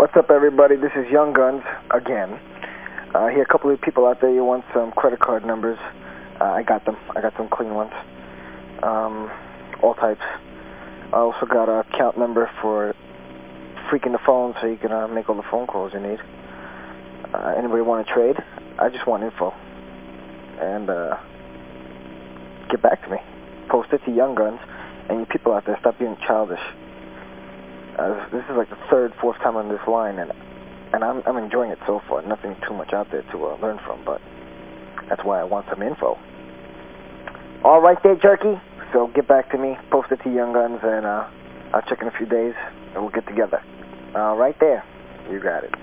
What's up, everybody? This is Young Guns again. Uh, here, a couple of people out there, you want some credit card numbers. Uh, I got them. I got some clean ones. Um, all types. I also got a account number for freaking the phone so you can uh, make all the phone calls you need. Uh, anybody want to trade? I just want info. And uh, get back to me. Post it to Young Guns. And you people out there, stop being childish. Uh, this is like the third, fourth time on this line, and and I'm I'm enjoying it so far. Nothing too much out there to uh, learn from, but that's why I want some info. All right there, Jerky. So get back to me, post it to Young Guns, and uh, I'll check in a few days, and we'll get together. All right there. You got it.